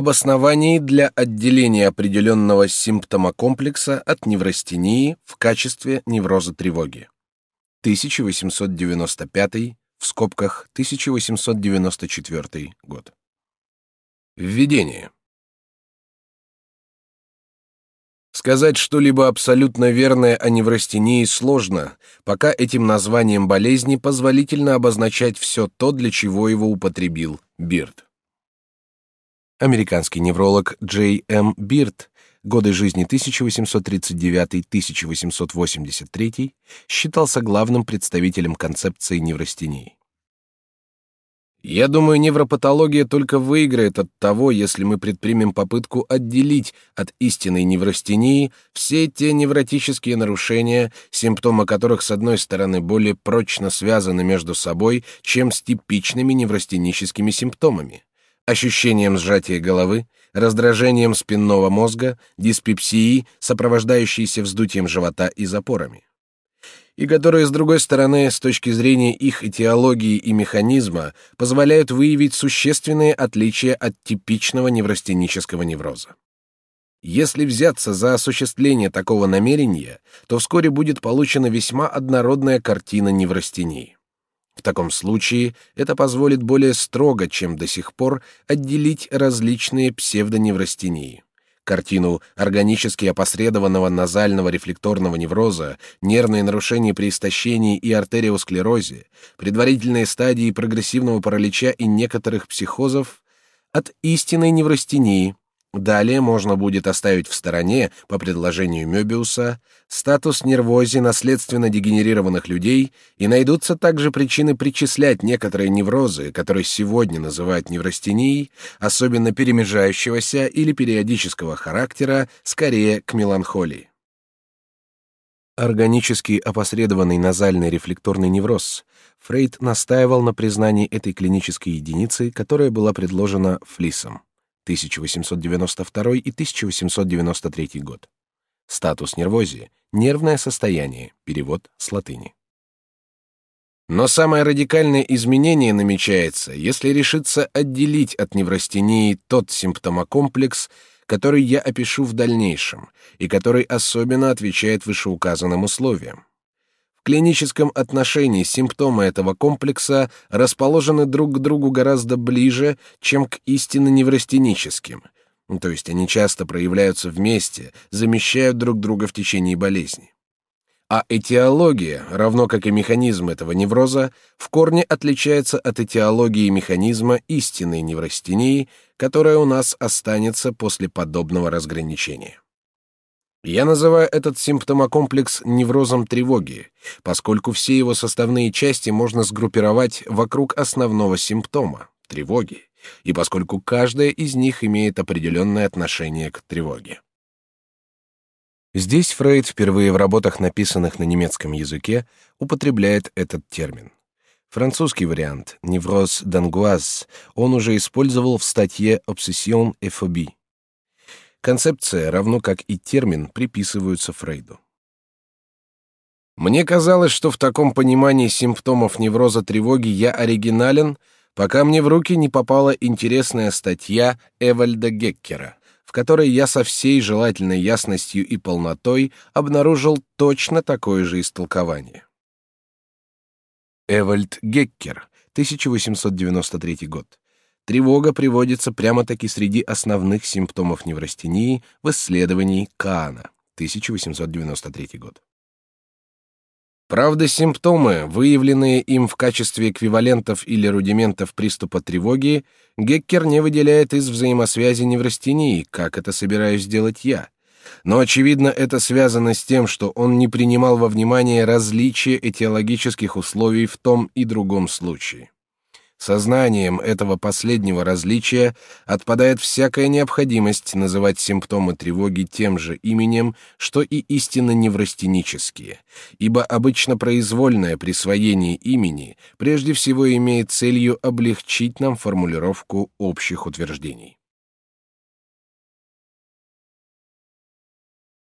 Обоснований для отделения определенного симптомокомплекса от неврастении в качестве невроза тревоги. 1895 в скобках 1894 год. Введение. Сказать что-либо абсолютно верное о неврастении сложно, пока этим названием болезни позволительно обозначать все то, для чего его употребил Бирд. Американский невролог Джей М. Бирд, годы жизни 1839-1883, считался главным представителем концепции неврастении. Я думаю, невропатология только выиграет от того, если мы предпримем попытку отделить от истинной неврастении все те невротические нарушения, симптомы которых, с одной стороны, более прочно связаны между собой, чем с типичными неврастеническими симптомами ощущением сжатия головы, раздражением спинного мозга, диспепсией, сопровождающейся вздутием живота и запорами и которые, с другой стороны, с точки зрения их этиологии и механизма, позволяют выявить существенные отличия от типичного неврастенического невроза. Если взяться за осуществление такого намерения, то вскоре будет получена весьма однородная картина неврастении. В таком случае это позволит более строго, чем до сих пор, отделить различные псевдоневрастении. Картину органически опосредованного назального рефлекторного невроза, нервные нарушения при истощении и артериосклерозе, предварительные стадии прогрессивного паралича и некоторых психозов от истинной неврастении, Далее можно будет оставить в стороне, по предложению Мёбиуса, статус нервози наследственно дегенерированных людей, и найдутся также причины причислять некоторые неврозы, которые сегодня называют неврастенией, особенно перемежающегося или периодического характера, скорее к меланхолии. Органически опосредованный назальный рефлекторный невроз. Фрейд настаивал на признании этой клинической единицы, которая была предложена Флисом. 1892 и 1893 год. Статус нервозии — нервное состояние, перевод с латыни. Но самое радикальное изменение намечается, если решиться отделить от неврастении тот симптомокомплекс, который я опишу в дальнейшем, и который особенно отвечает вышеуказанным условиям. В клиническом отношении симптомы этого комплекса расположены друг к другу гораздо ближе, чем к истинно неврастеническим, то есть они часто проявляются вместе, замещают друг друга в течение болезни. А этиология, равно как и механизм этого невроза, в корне отличается от этиологии механизма истинной неврастении, которая у нас останется после подобного разграничения. Я называю этот симптомокомплекс неврозом тревоги, поскольку все его составные части можно сгруппировать вокруг основного симптома — тревоги, и поскольку каждая из них имеет определенное отношение к тревоге. Здесь Фрейд впервые в работах, написанных на немецком языке, употребляет этот термин. Французский вариант «невроз d'angoisse» он уже использовал в статье «Obsession et phobie». Концепция, равно как и термин, приписываются Фрейду. Мне казалось, что в таком понимании симптомов невроза тревоги я оригинален, пока мне в руки не попала интересная статья Эвальда Геккера, в которой я со всей желательной ясностью и полнотой обнаружил точно такое же истолкование. Эвальд Геккер, 1893 год. Тревога приводится прямо-таки среди основных симптомов неврастении в исследовании Каана, 1893 год. Правда, симптомы, выявленные им в качестве эквивалентов или рудиментов приступа тревоги, Геккер не выделяет из взаимосвязи неврастении, как это собираюсь сделать я. Но, очевидно, это связано с тем, что он не принимал во внимание различия этиологических условий в том и другом случае. Сознанием этого последнего различия отпадает всякая необходимость называть симптомы тревоги тем же именем, что и истинно неврастенические, ибо обычно произвольное присвоение имени прежде всего имеет целью облегчить нам формулировку общих утверждений.